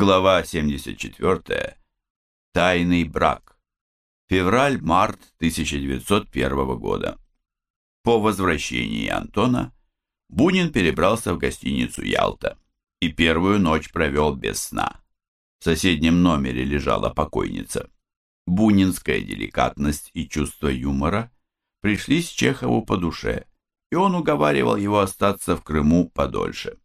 Глава 74. Тайный брак. Февраль-март 1901 года. По возвращении Антона Бунин перебрался в гостиницу «Ялта» и первую ночь провел без сна. В соседнем номере лежала покойница. Бунинская деликатность и чувство юмора пришлись Чехову по душе, и он уговаривал его остаться в Крыму подольше.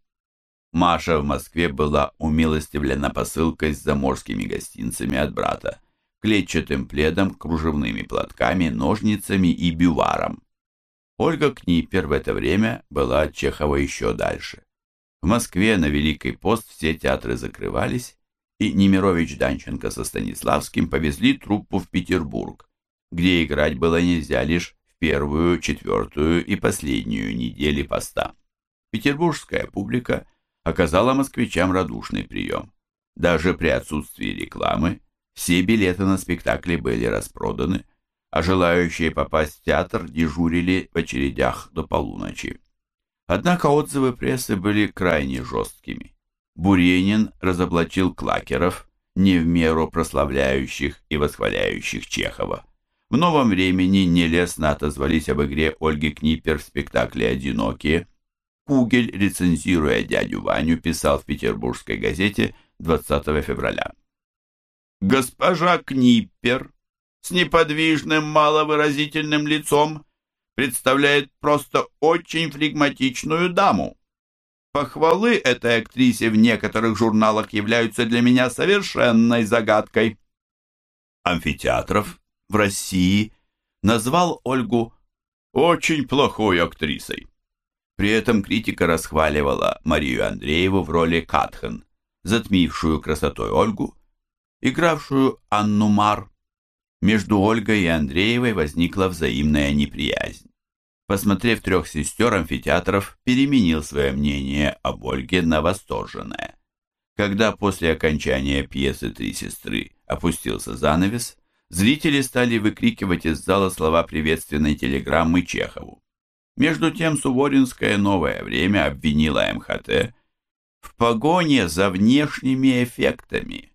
Маша в Москве была умилостивлена посылкой с заморскими гостинцами от брата, клетчатым пледом, кружевными платками, ножницами и бюваром. Ольга Книпер в это время была от Чехова еще дальше. В Москве на Великий пост все театры закрывались, и Немирович Данченко со Станиславским повезли труппу в Петербург, где играть было нельзя лишь в первую, четвертую и последнюю недели поста. Петербургская публика оказала москвичам радушный прием. Даже при отсутствии рекламы все билеты на спектакли были распроданы, а желающие попасть в театр дежурили в очередях до полуночи. Однако отзывы прессы были крайне жесткими. Буренин разоблачил клакеров, не в меру прославляющих и восхваляющих Чехова. В новом времени нелестно отозвались об игре Ольги Книпер в спектакле «Одинокие», Кугель, рецензируя дядю Ваню, писал в петербургской газете 20 февраля. «Госпожа Книппер с неподвижным, маловыразительным лицом представляет просто очень флегматичную даму. Похвалы этой актрисе в некоторых журналах являются для меня совершенной загадкой». Амфитеатров в России назвал Ольгу очень плохой актрисой. При этом критика расхваливала Марию Андрееву в роли Катхан, затмившую красотой Ольгу, игравшую Анну Мар. Между Ольгой и Андреевой возникла взаимная неприязнь. Посмотрев трех сестер, амфитеатров переменил свое мнение об Ольге на восторженное. Когда после окончания пьесы «Три сестры» опустился занавес, зрители стали выкрикивать из зала слова приветственной телеграммы Чехову. Между тем Суворинское новое время обвинила МХТ в погоне за внешними эффектами,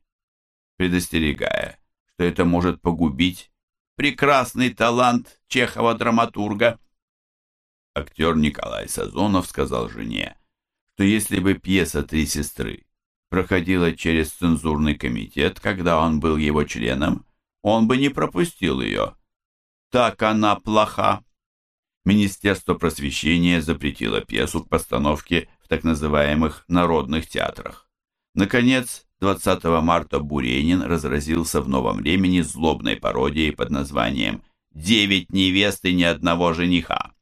предостерегая, что это может погубить прекрасный талант Чехова-драматурга. Актер Николай Сазонов сказал жене, что если бы пьеса «Три сестры» проходила через цензурный комитет, когда он был его членом, он бы не пропустил ее. Так она плоха. Министерство просвещения запретило пьесу к постановке в так называемых народных театрах. Наконец, 20 марта Буренин разразился в новом времени злобной пародией под названием «Девять невест и ни одного жениха».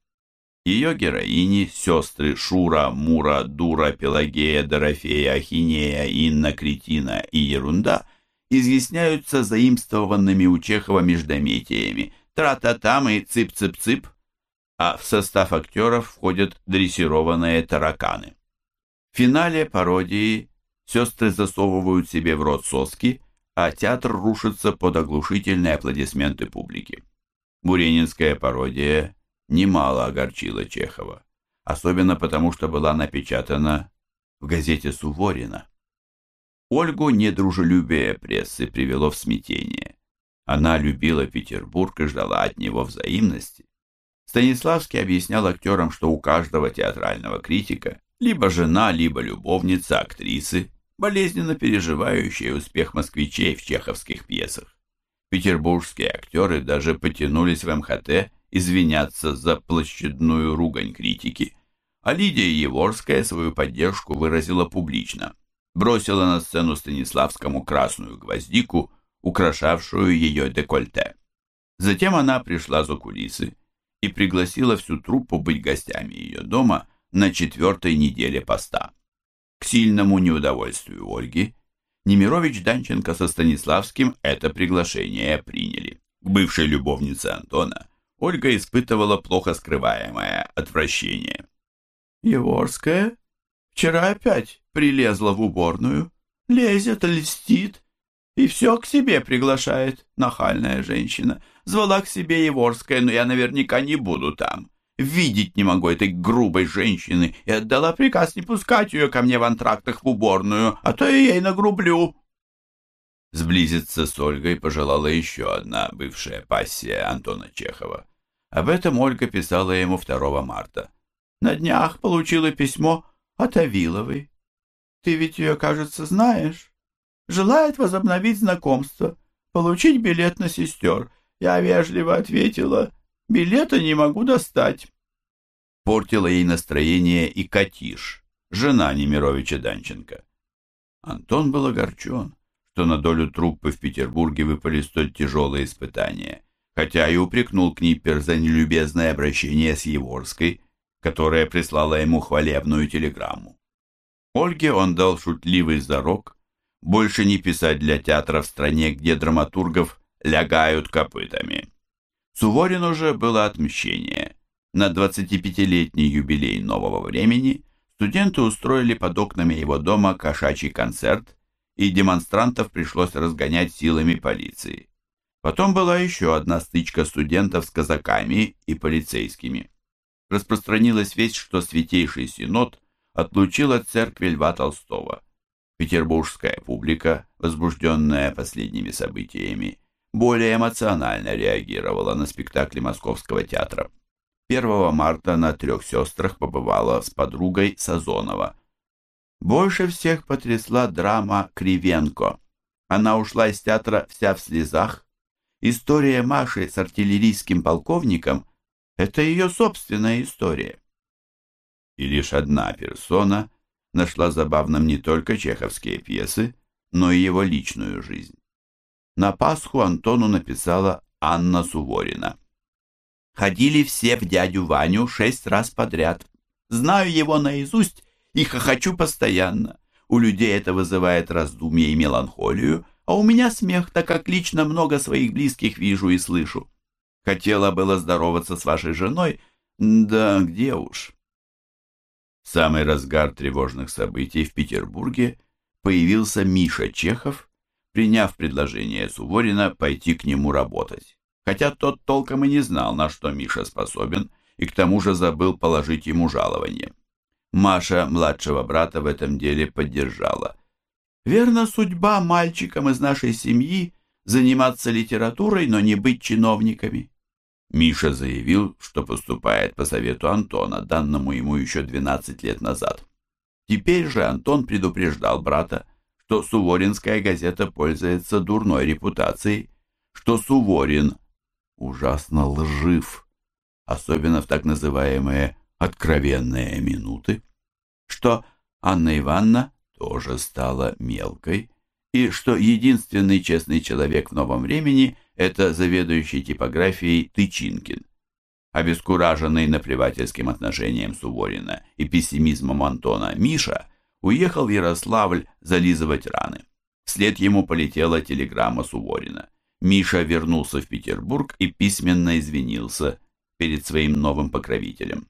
Ее героини, сестры Шура, Мура, Дура, Пелагея, Дорофея, Ахинея, Инна, Кретина и Ерунда изъясняются заимствованными у Чехова междометиями «тра-та-там» и «цып-цып-цып», а в состав актеров входят дрессированные тараканы. В финале пародии сестры засовывают себе в рот соски, а театр рушится под оглушительные аплодисменты публики. Буренинская пародия немало огорчила Чехова, особенно потому, что была напечатана в газете Суворина. Ольгу недружелюбие прессы привело в смятение. Она любила Петербург и ждала от него взаимности. Станиславский объяснял актерам, что у каждого театрального критика либо жена, либо любовница актрисы, болезненно переживающая успех москвичей в чеховских пьесах. Петербургские актеры даже потянулись в МХТ извиняться за площадную ругань критики, а Лидия Еворская свою поддержку выразила публично. Бросила на сцену Станиславскому красную гвоздику, украшавшую ее декольте. Затем она пришла за кулисы и пригласила всю труппу быть гостями ее дома на четвертой неделе поста. К сильному неудовольствию Ольги Немирович Данченко со Станиславским это приглашение приняли. Бывшей любовнице Антона Ольга испытывала плохо скрываемое отвращение. «Еворская вчера опять прилезла в уборную, лезет, льстит и все к себе приглашает, нахальная женщина. Звала к себе Еворская, но я наверняка не буду там. Видеть не могу этой грубой женщины и отдала приказ не пускать ее ко мне в антрактах в уборную, а то я ей нагрублю. Сблизиться с Ольгой пожелала еще одна бывшая пассия Антона Чехова. Об этом Ольга писала ему 2 марта. «На днях получила письмо от Авиловой. Ты ведь ее, кажется, знаешь. Желает возобновить знакомство, получить билет на сестер. Я вежливо ответила, билета не могу достать». Портила ей настроение и Катиш, жена Немировича Данченко. Антон был огорчен что на долю труппы в Петербурге выпали столь тяжелые испытания, хотя и упрекнул Книппер за нелюбезное обращение с Еворской, которая прислала ему хвалебную телеграмму. Ольге он дал шутливый зарок больше не писать для театра в стране, где драматургов лягают копытами. Суворину же было отмщение. На 25-летний юбилей нового времени студенты устроили под окнами его дома кошачий концерт, и демонстрантов пришлось разгонять силами полиции. Потом была еще одна стычка студентов с казаками и полицейскими. Распространилась весть, что Святейший Синод отлучил от церкви Льва Толстого. Петербургская публика, возбужденная последними событиями, более эмоционально реагировала на спектакли Московского театра. 1 марта на «Трех сестрах» побывала с подругой Сазонова – больше всех потрясла драма Кривенко. Она ушла из театра вся в слезах. История Маши с артиллерийским полковником – это ее собственная история. И лишь одна персона нашла забавным не только чеховские пьесы, но и его личную жизнь. На Пасху Антону написала Анна Суворина. «Ходили все в дядю Ваню шесть раз подряд. Знаю его наизусть и хохочу постоянно. У людей это вызывает раздумье и меланхолию, а у меня смех, так как лично много своих близких вижу и слышу. Хотела было здороваться с вашей женой, да где уж. В самый разгар тревожных событий в Петербурге появился Миша Чехов, приняв предложение Суворина пойти к нему работать. Хотя тот толком и не знал, на что Миша способен, и к тому же забыл положить ему жалование. Маша младшего брата в этом деле поддержала. «Верно, судьба мальчикам из нашей семьи заниматься литературой, но не быть чиновниками». Миша заявил, что поступает по совету Антона, данному ему еще 12 лет назад. Теперь же Антон предупреждал брата, что Суворинская газета пользуется дурной репутацией, что Суворин ужасно лжив, особенно в так называемые откровенные минуты, что Анна Ивановна тоже стала мелкой, и что единственный честный человек в новом времени – это заведующий типографией Тычинкин. Обескураженный наплевательским отношением Суворина и пессимизмом Антона Миша уехал в Ярославль зализывать раны. Вслед ему полетела телеграмма Суворина. Миша вернулся в Петербург и письменно извинился перед своим новым покровителем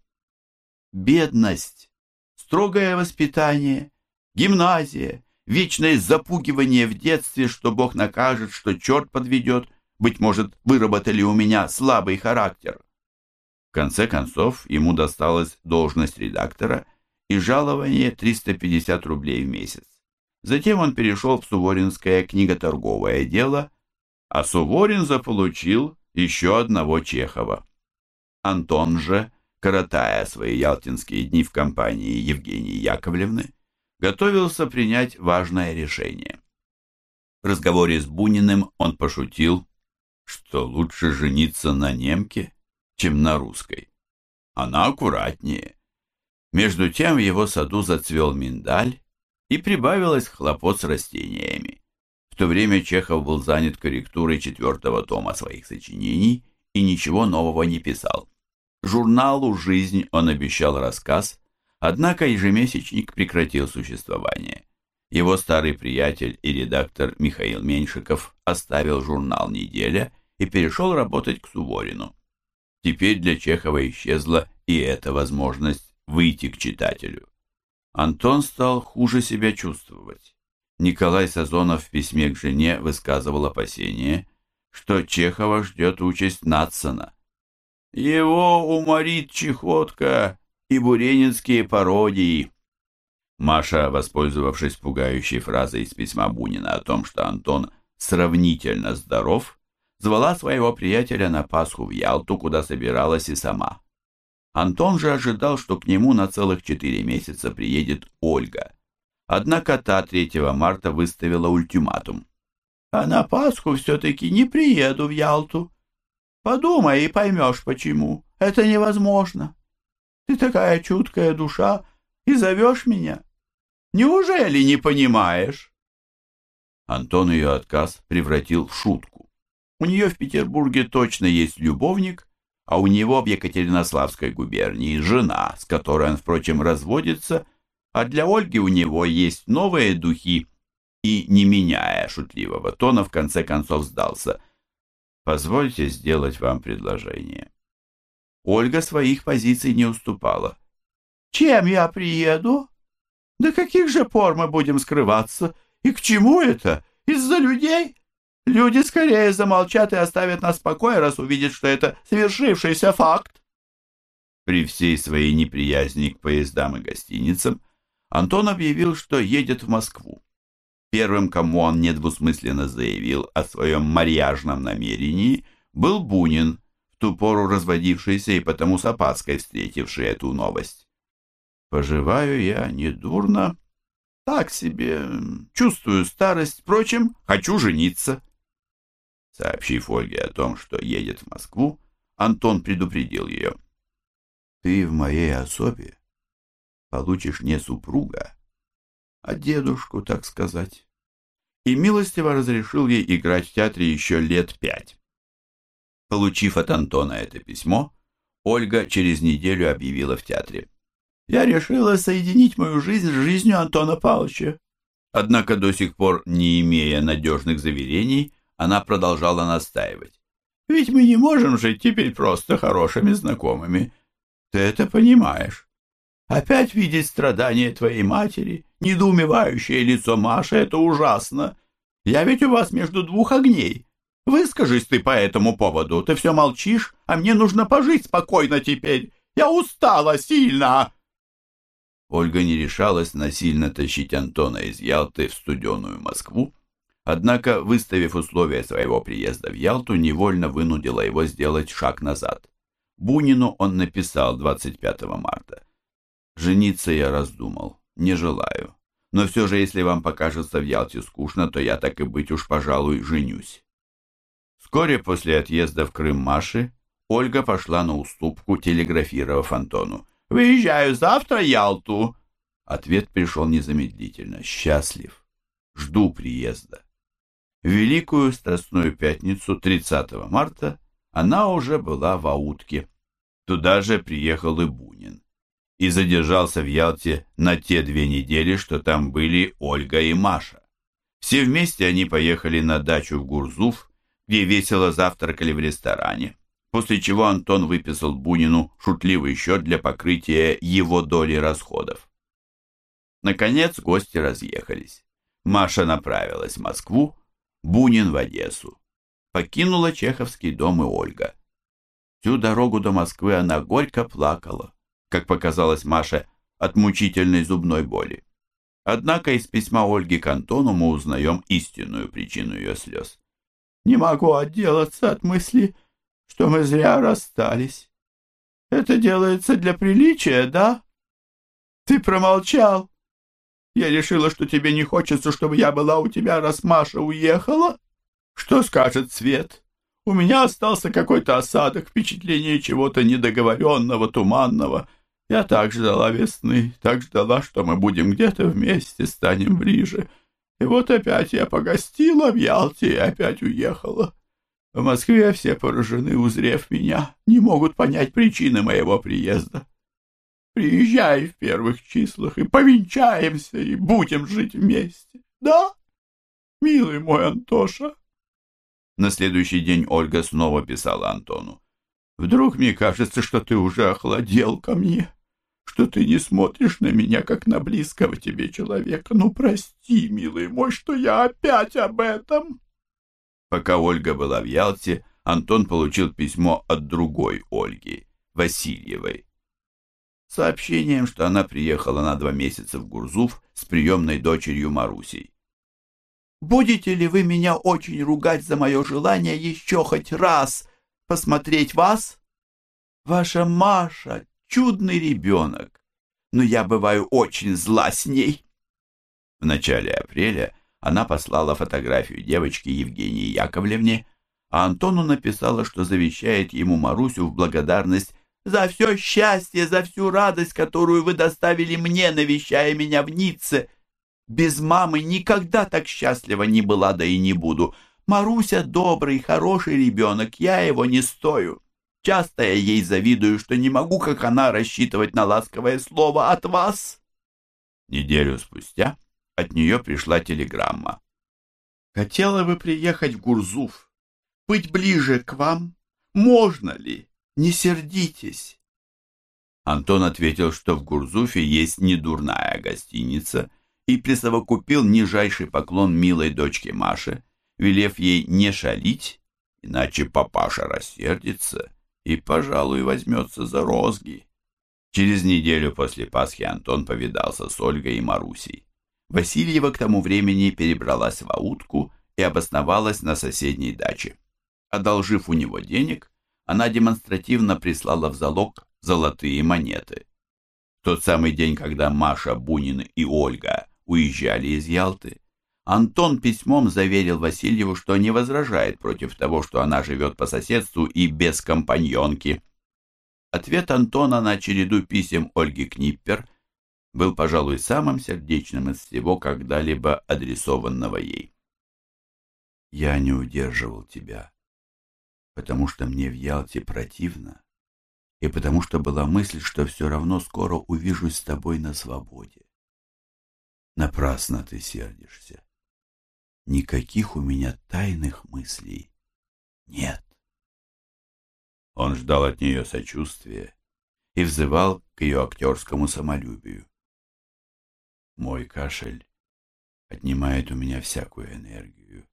бедность, строгое воспитание, гимназия, вечное запугивание в детстве, что Бог накажет, что черт подведет, быть может, выработали у меня слабый характер. В конце концов, ему досталась должность редактора и жалование 350 рублей в месяц. Затем он перешел в Суворинское книготорговое дело, а Суворин заполучил еще одного Чехова. Антон же – коротая свои ялтинские дни в компании Евгении Яковлевны, готовился принять важное решение. В разговоре с Буниным он пошутил, что лучше жениться на немке, чем на русской. Она аккуратнее. Между тем в его саду зацвел миндаль, и прибавилось хлопот с растениями. В то время Чехов был занят корректурой четвертого тома своих сочинений и ничего нового не писал. Журналу «Жизнь» он обещал рассказ, однако ежемесячник прекратил существование. Его старый приятель и редактор Михаил Меньшиков оставил журнал «Неделя» и перешел работать к Суворину. Теперь для Чехова исчезла и эта возможность выйти к читателю. Антон стал хуже себя чувствовать. Николай Сазонов в письме к жене высказывал опасение, что Чехова ждет участь Натсона. Его уморит чехотка и буренинские пародии. Маша, воспользовавшись пугающей фразой из письма Бунина о том, что Антон сравнительно здоров, звала своего приятеля на Пасху в Ялту, куда собиралась и сама. Антон же ожидал, что к нему на целых четыре месяца приедет Ольга. Однако та 3 марта выставила ультиматум. «А на Пасху все-таки не приеду в Ялту. Подумай и поймешь, почему. Это невозможно. Ты такая чуткая душа и зовешь меня. Неужели не понимаешь?» Антон ее отказ превратил в шутку. У нее в Петербурге точно есть любовник, а у него в Екатеринославской губернии жена, с которой он, впрочем, разводится, а для Ольги у него есть новые духи, и, не меняя шутливого тона, в конце концов сдался. «Позвольте сделать вам предложение». Ольга своих позиций не уступала. «Чем я приеду? До каких же пор мы будем скрываться? И к чему это? Из-за людей?» Люди скорее замолчат и оставят нас в покое, раз увидят, что это свершившийся факт. При всей своей неприязни к поездам и гостиницам Антон объявил, что едет в Москву. Первым, кому он недвусмысленно заявил о своем марьяжном намерении, был Бунин, в ту пору разводившийся и потому с опаской встретивший эту новость. «Поживаю я недурно, так себе, чувствую старость, впрочем, хочу жениться». Сообщив Ольге о том, что едет в Москву, Антон предупредил ее. «Ты в моей особе получишь не супруга, а дедушку, так сказать». И милостиво разрешил ей играть в театре еще лет пять. Получив от Антона это письмо, Ольга через неделю объявила в театре. «Я решила соединить мою жизнь с жизнью Антона Павловича». Однако до сих пор, не имея надежных заверений, она продолжала настаивать. «Ведь мы не можем жить теперь просто хорошими знакомыми. Ты это понимаешь. Опять видеть страдания твоей матери, недоумевающее лицо Маши — это ужасно. Я ведь у вас между двух огней. Выскажись ты по этому поводу. Ты все молчишь, а мне нужно пожить спокойно теперь. Я устала сильно!» Ольга не решалась насильно тащить Антона из Ялты в студеную Москву, Однако, выставив условия своего приезда в Ялту, невольно вынудила его сделать шаг назад. Бунину он написал 25 марта. «Жениться я раздумал, не желаю. Но все же, если вам покажется в Ялте скучно, то я так и быть уж, пожалуй, женюсь». Вскоре после отъезда в Крым Маши Ольга пошла на уступку, телеграфировав Антону. «Выезжаю завтра Ялту!» Ответ пришел незамедлительно. «Счастлив. Жду приезда». В Великую Страстную Пятницу 30 марта она уже была в Аутке. Туда же приехал и Бунин. И задержался в Ялте на те две недели, что там были Ольга и Маша. Все вместе они поехали на дачу в Гурзуф, где весело завтракали в ресторане, после чего Антон выписал Бунину шутливый счет для покрытия его доли расходов. Наконец гости разъехались. Маша направилась в Москву, Бунин в Одессу. Покинула Чеховский дом и Ольга. Всю дорогу до Москвы она горько плакала, как показалось Маше, от мучительной зубной боли. Однако из письма Ольги к Антону мы узнаем истинную причину ее слез. «Не могу отделаться от мысли, что мы зря расстались. Это делается для приличия, да? Ты промолчал. Я решила, что тебе не хочется, чтобы я была у тебя, раз Маша уехала. Что скажет Свет? У меня остался какой-то осадок, впечатление чего-то недоговоренного, туманного. Я так ждала весны, так ждала, что мы будем где-то вместе, станем ближе. И вот опять я погостила в Ялте и опять уехала. В Москве все поражены, узрев меня, не могут понять причины моего приезда. Приезжай в первых числах и повенчаемся, и будем жить вместе. Да, милый мой Антоша?» На следующий день Ольга снова писала Антону. «Вдруг мне кажется, что ты уже охладел ко мне, что ты не смотришь на меня, как на близкого тебе человека. Ну, прости, милый мой, что я опять об этом!» Пока Ольга была в Ялте, Антон получил письмо от другой Ольги, Васильевой, сообщением, что она приехала на два месяца в Гурзуф с приемной дочерью Марусей. «Будете ли вы меня очень ругать за мое желание еще хоть раз посмотреть вас? Ваша Маша — чудный ребенок, но я бываю очень зла с ней». В начале апреля она послала фотографию девочки Евгении Яковлевне, а Антону написала, что завещает ему Марусю в благодарность за все счастье, за всю радость, которую вы доставили мне, навещая меня в Ницце. Без мамы никогда так счастлива не была, да и не буду. Маруся добрый, хороший ребенок, я его не стою. Часто я ей завидую, что не могу, как она, рассчитывать на ласковое слово от вас. Неделю спустя от нее пришла телеграмма. «Хотела бы приехать в Гурзуф, быть ближе к вам? Можно ли?» Не сердитесь. Антон ответил, что в Гурзуфе есть недурная гостиница и присовокупил нижайший поклон милой дочке Маше, велев ей не шалить, иначе папаша рассердится и, пожалуй, возьмется за розги. Через неделю после Пасхи Антон повидался с Ольгой и Марусей. Васильева к тому времени перебралась в Аутку и обосновалась на соседней даче. Одолжив у него денег, она демонстративно прислала в залог золотые монеты. В тот самый день, когда Маша, Бунин и Ольга уезжали из Ялты, Антон письмом заверил Васильеву, что не возражает против того, что она живет по соседству и без компаньонки. Ответ Антона на череду писем Ольги Книппер был, пожалуй, самым сердечным из всего когда-либо адресованного ей. «Я не удерживал тебя», потому что мне в Ялте противно, и потому что была мысль, что все равно скоро увижусь с тобой на свободе. Напрасно ты сердишься. Никаких у меня тайных мыслей нет. Он ждал от нее сочувствия и взывал к ее актерскому самолюбию. Мой кашель отнимает у меня всякую энергию.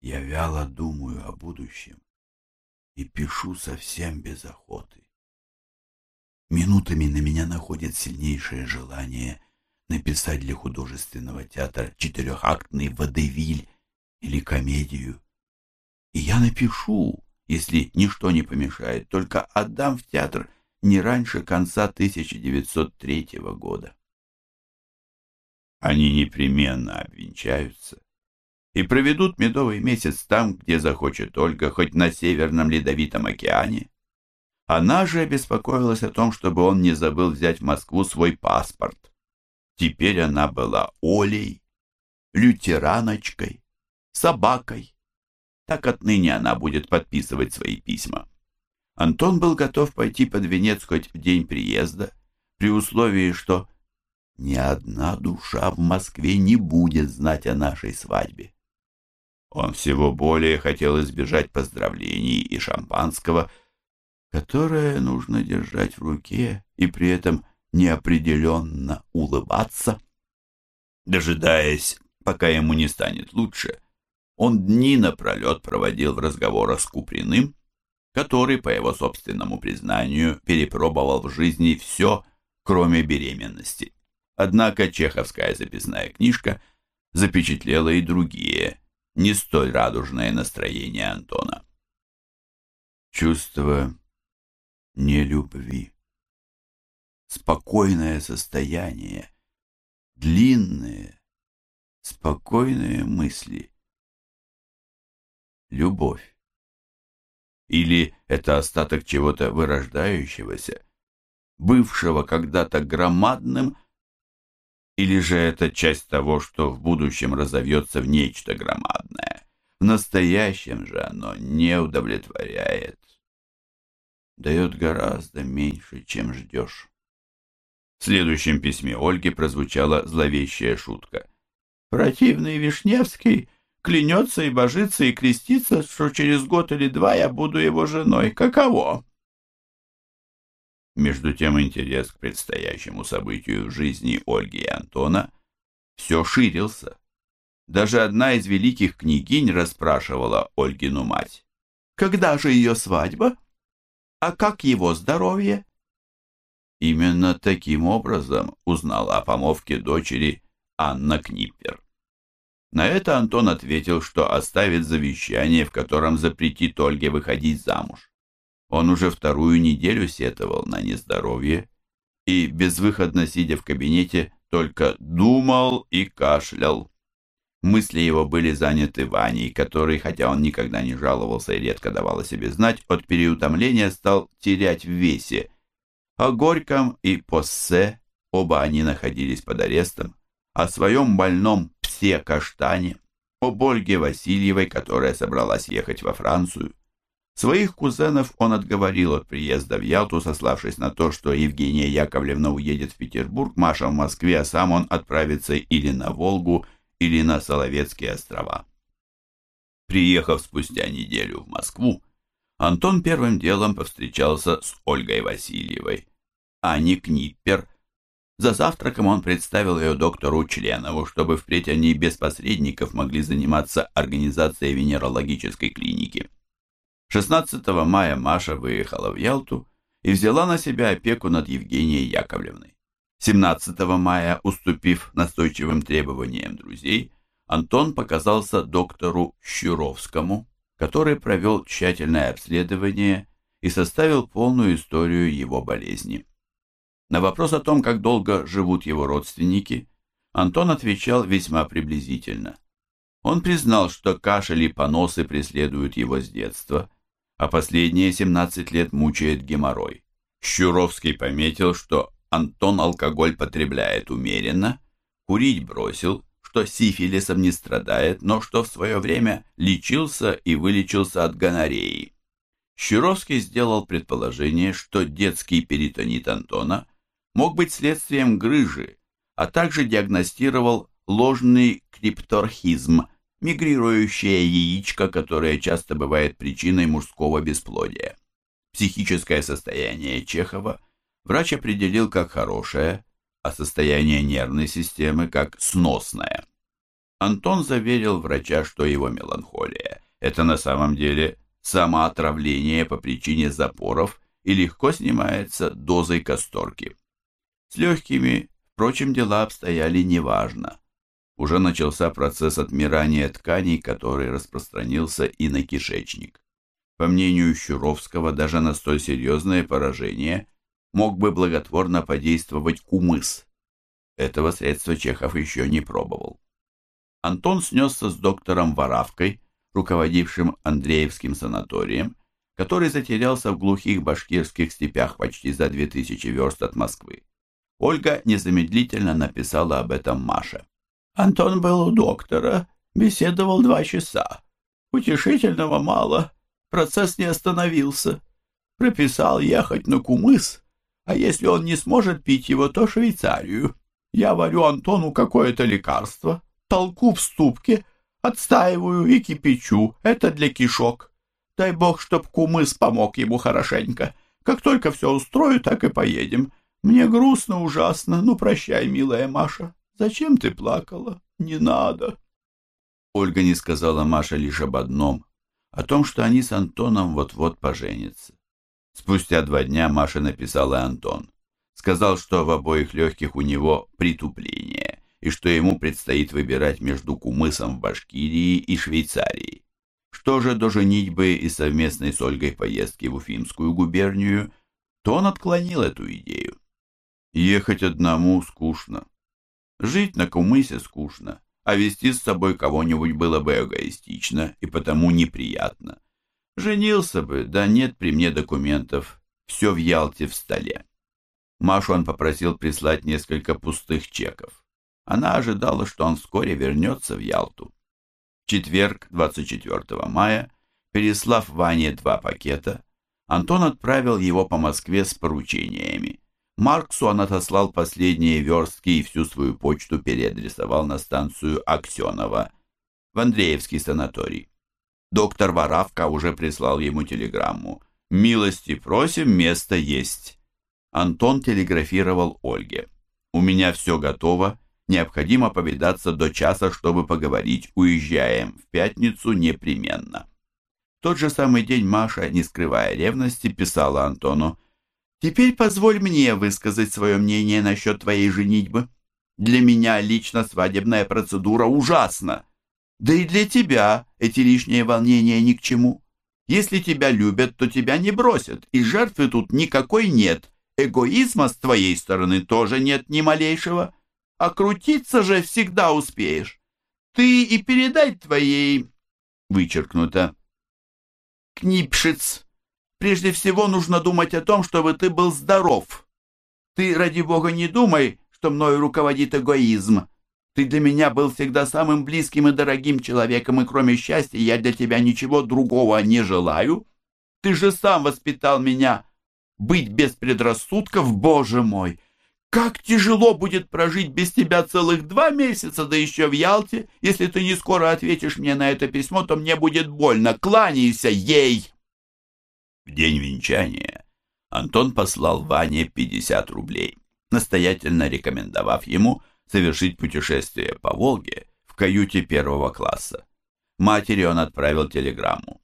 Я вяло думаю о будущем и пишу совсем без охоты. Минутами на меня находит сильнейшее желание написать для художественного театра четырехактный водевиль или комедию. И я напишу, если ничто не помешает, только отдам в театр не раньше конца 1903 года. Они непременно обвенчаются и проведут медовый месяц там, где захочет Ольга, хоть на Северном Ледовитом океане. Она же беспокоилась о том, чтобы он не забыл взять в Москву свой паспорт. Теперь она была Олей, лютераночкой, собакой. Так отныне она будет подписывать свои письма. Антон был готов пойти под венец хоть в день приезда, при условии, что ни одна душа в Москве не будет знать о нашей свадьбе. Он всего более хотел избежать поздравлений и шампанского, которое нужно держать в руке и при этом неопределенно улыбаться. Дожидаясь, пока ему не станет лучше, он дни напролет проводил в разговорах с Куприным, который, по его собственному признанию, перепробовал в жизни все, кроме беременности. Однако чеховская записная книжка запечатлела и другие не столь радужное настроение Антона. Чувство нелюбви, спокойное состояние, длинные, спокойные мысли. Любовь. Или это остаток чего-то вырождающегося, бывшего когда-то громадным, или же это часть того, что в будущем разовьется в нечто громадное? В настоящем же оно не удовлетворяет. Дает гораздо меньше, чем ждешь. В следующем письме Ольги прозвучала зловещая шутка. «Противный Вишневский клянется и божится и крестится, что через год или два я буду его женой. Каково?» Между тем интерес к предстоящему событию в жизни Ольги и Антона все ширился. Даже одна из великих княгинь расспрашивала Ольгину мать. Когда же ее свадьба? А как его здоровье? Именно таким образом узнала о помолвке дочери Анна Книппер. На это Антон ответил, что оставит завещание, в котором запретит Ольге выходить замуж. Он уже вторую неделю сетовал на нездоровье и, безвыходно сидя в кабинете, только думал и кашлял. Мысли его были заняты Ваней, который, хотя он никогда не жаловался и редко давал о себе знать, от переутомления стал терять в весе. О Горьком и Поссе оба они находились под арестом, о своем больном псе Каштане, об Ольге Васильевой, которая собралась ехать во Францию. Своих кузенов он отговорил от приезда в Ялту, сославшись на то, что Евгения Яковлевна уедет в Петербург, Маша в Москве, а сам он отправится или на Волгу, или на Соловецкие острова. Приехав спустя неделю в Москву, Антон первым делом повстречался с Ольгой Васильевой, а не Книппер. За завтраком он представил ее доктору Членову, чтобы впредь они без посредников могли заниматься организацией венерологической клиники. 16 мая Маша выехала в Ялту и взяла на себя опеку над Евгенией Яковлевной. 17 мая, уступив настойчивым требованиям друзей, Антон показался доктору Щуровскому, который провел тщательное обследование и составил полную историю его болезни. На вопрос о том, как долго живут его родственники, Антон отвечал весьма приблизительно. Он признал, что кашель и поносы преследуют его с детства – а последние 17 лет мучает геморрой. Щуровский пометил, что Антон алкоголь потребляет умеренно, курить бросил, что сифилисом не страдает, но что в свое время лечился и вылечился от гонореи. Щуровский сделал предположение, что детский перитонит Антона мог быть следствием грыжи, а также диагностировал ложный крипторхизм, мигрирующее яичко, которое часто бывает причиной мужского бесплодия. Психическое состояние Чехова врач определил как хорошее, а состояние нервной системы как сносное. Антон заверил врача, что его меланхолия – это на самом деле самоотравление по причине запоров и легко снимается дозой касторки. С легкими, впрочем, дела обстояли неважно уже начался процесс отмирания тканей, который распространился и на кишечник. По мнению Щуровского, даже на столь серьезное поражение мог бы благотворно подействовать кумыс. Этого средства Чехов еще не пробовал. Антон снесся с доктором Воравкой, руководившим Андреевским санаторием, который затерялся в глухих башкирских степях почти за 2000 верст от Москвы. Ольга незамедлительно написала об этом Маше. Антон был у доктора, беседовал два часа. Утешительного мало, процесс не остановился. Прописал ехать на Кумыс, а если он не сможет пить его, то Швейцарию. Я варю Антону какое-то лекарство, толку в ступке, отстаиваю и кипячу, это для кишок. Дай бог, чтоб Кумыс помог ему хорошенько. Как только все устрою, так и поедем. Мне грустно ужасно, ну прощай, милая Маша. Зачем ты плакала? Не надо. Ольга не сказала Маше лишь об одном, о том, что они с Антоном вот-вот поженятся. Спустя два дня Маша написала Антон. Сказал, что в обоих легких у него притупление, и что ему предстоит выбирать между кумысом в Башкирии и Швейцарии. Что же до женитьбы и совместной с Ольгой поездки в Уфимскую губернию, то он отклонил эту идею. Ехать одному скучно. Жить на кумысе скучно, а вести с собой кого-нибудь было бы эгоистично и потому неприятно. Женился бы, да нет при мне документов, все в Ялте в столе. Машу он попросил прислать несколько пустых чеков. Она ожидала, что он вскоре вернется в Ялту. В четверг, 24 мая, переслав Ване два пакета, Антон отправил его по Москве с поручениями. Марксу он отослал последние верстки и всю свою почту переадресовал на станцию Аксенова в Андреевский санаторий. Доктор Воравка уже прислал ему телеграмму. «Милости просим, место есть». Антон телеграфировал Ольге. «У меня все готово, необходимо повидаться до часа, чтобы поговорить, уезжаем в пятницу непременно». тот же самый день Маша, не скрывая ревности, писала Антону. «Теперь позволь мне высказать свое мнение насчет твоей женитьбы. Для меня лично свадебная процедура ужасна. Да и для тебя эти лишние волнения ни к чему. Если тебя любят, то тебя не бросят, и жертвы тут никакой нет. Эгоизма с твоей стороны тоже нет ни малейшего. А крутиться же всегда успеешь. Ты и передай твоей... Вычеркнуто. Книпшиц. Прежде всего нужно думать о том, чтобы ты был здоров. Ты, ради бога, не думай, что мною руководит эгоизм. Ты для меня был всегда самым близким и дорогим человеком, и кроме счастья я для тебя ничего другого не желаю. Ты же сам воспитал меня быть без предрассудков, Боже мой! Как тяжело будет прожить без тебя целых два месяца, да еще в Ялте. Если ты не скоро ответишь мне на это письмо, то мне будет больно. Кланяйся ей!» В день венчания Антон послал Ване 50 рублей, настоятельно рекомендовав ему совершить путешествие по Волге в каюте первого класса. Матери он отправил телеграмму.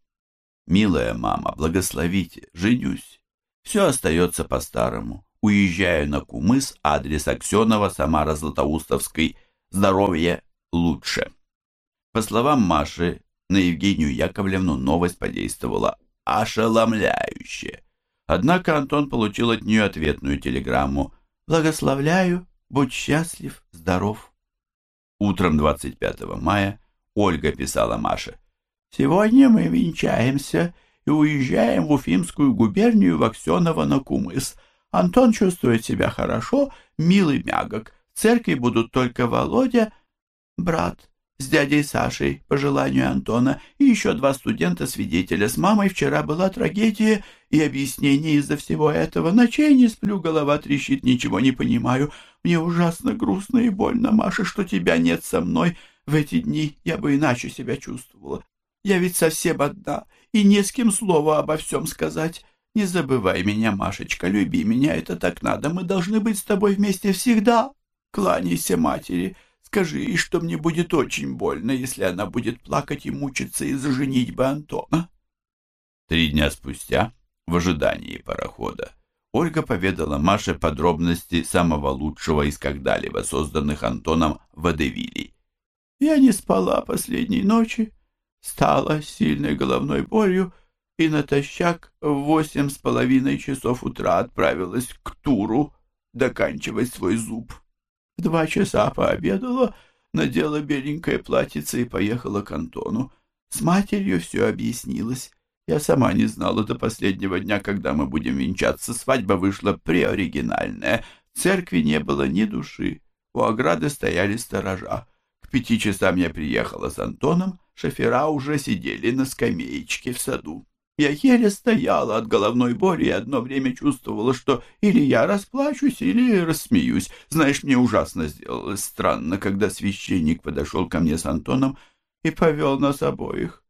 «Милая мама, благословите, женюсь. Все остается по-старому уезжаю на Кумыс, адрес Аксенова, Самара Златоустовской, здоровье лучше. По словам Маши, на Евгению Яковлевну новость подействовала ошеломляюще. Однако Антон получил от нее ответную телеграмму «Благословляю, будь счастлив, здоров». Утром 25 мая Ольга писала Маше «Сегодня мы венчаемся и уезжаем в Уфимскую губернию в Аксеново на Кумыс». Антон чувствует себя хорошо, милый мягок. В церкви будут только Володя, брат, с дядей Сашей, по желанию Антона, и еще два студента-свидетеля. С мамой вчера была трагедия и объяснение из-за всего этого. Ночей не сплю, голова трещит, ничего не понимаю. Мне ужасно грустно и больно, Маша, что тебя нет со мной. В эти дни я бы иначе себя чувствовала. Я ведь совсем одна, и не с кем слова обо всем сказать. Не забывай меня, Машечка, люби меня, это так надо. Мы должны быть с тобой вместе всегда. Кланяйся матери. Скажи ей, что мне будет очень больно, если она будет плакать и мучиться из-за женитьбы Антона. Три дня спустя, в ожидании парохода, Ольга поведала Маше подробности самого лучшего из когда-либо созданных Антоном водевилей. «Я не спала последней ночи, стала сильной головной болью, и натощак в восемь с половиной часов утра отправилась к Туру доканчивать свой зуб. В два часа пообедала, надела беленькое платьице и поехала к Антону. С матерью все объяснилось. Я сама не знала до последнего дня, когда мы будем венчаться. Свадьба вышла преоригинальная. В церкви не было ни души. У ограды стояли сторожа. К пяти часам я приехала с Антоном. Шофера уже сидели на скамеечке в саду. Я еле стояла от головной боли и одно время чувствовала, что или я расплачусь, или рассмеюсь. Знаешь, мне ужасно сделалось странно, когда священник подошел ко мне с Антоном и повел нас обоих.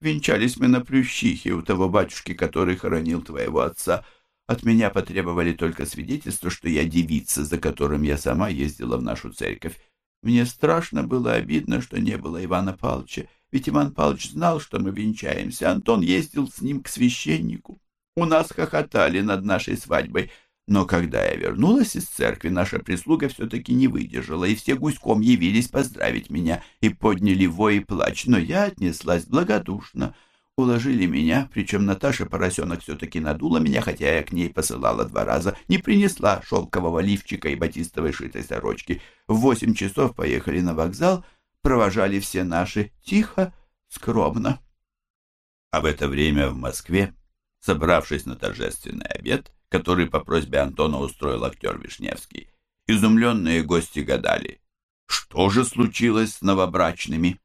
Венчались мы на Плющихе у того батюшки, который хоронил твоего отца. От меня потребовали только свидетельство, что я девица, за которым я сама ездила в нашу церковь. Мне страшно было обидно, что не было Ивана Павловича. Ведь Иван Павлович знал, что мы венчаемся. Антон ездил с ним к священнику. У нас хохотали над нашей свадьбой. Но когда я вернулась из церкви, наша прислуга все-таки не выдержала, и все гуськом явились поздравить меня и подняли вой и плач. Но я отнеслась благодушно. Уложили меня, причем Наташа Поросенок все-таки надула меня, хотя я к ней посылала два раза, не принесла шелкового лифчика и батистовой шитой сорочки. В восемь часов поехали на вокзал, провожали все наши тихо, скромно. А в это время в Москве, собравшись на торжественный обед, который по просьбе Антона устроил актер Вишневский, изумленные гости гадали, что же случилось с новобрачными.